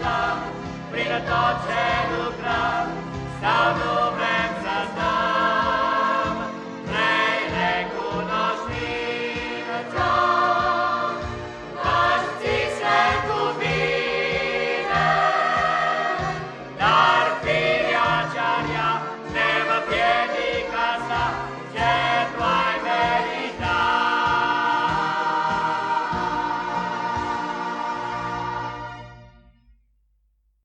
la noi, adesso ne tristăm, prin tot ce stau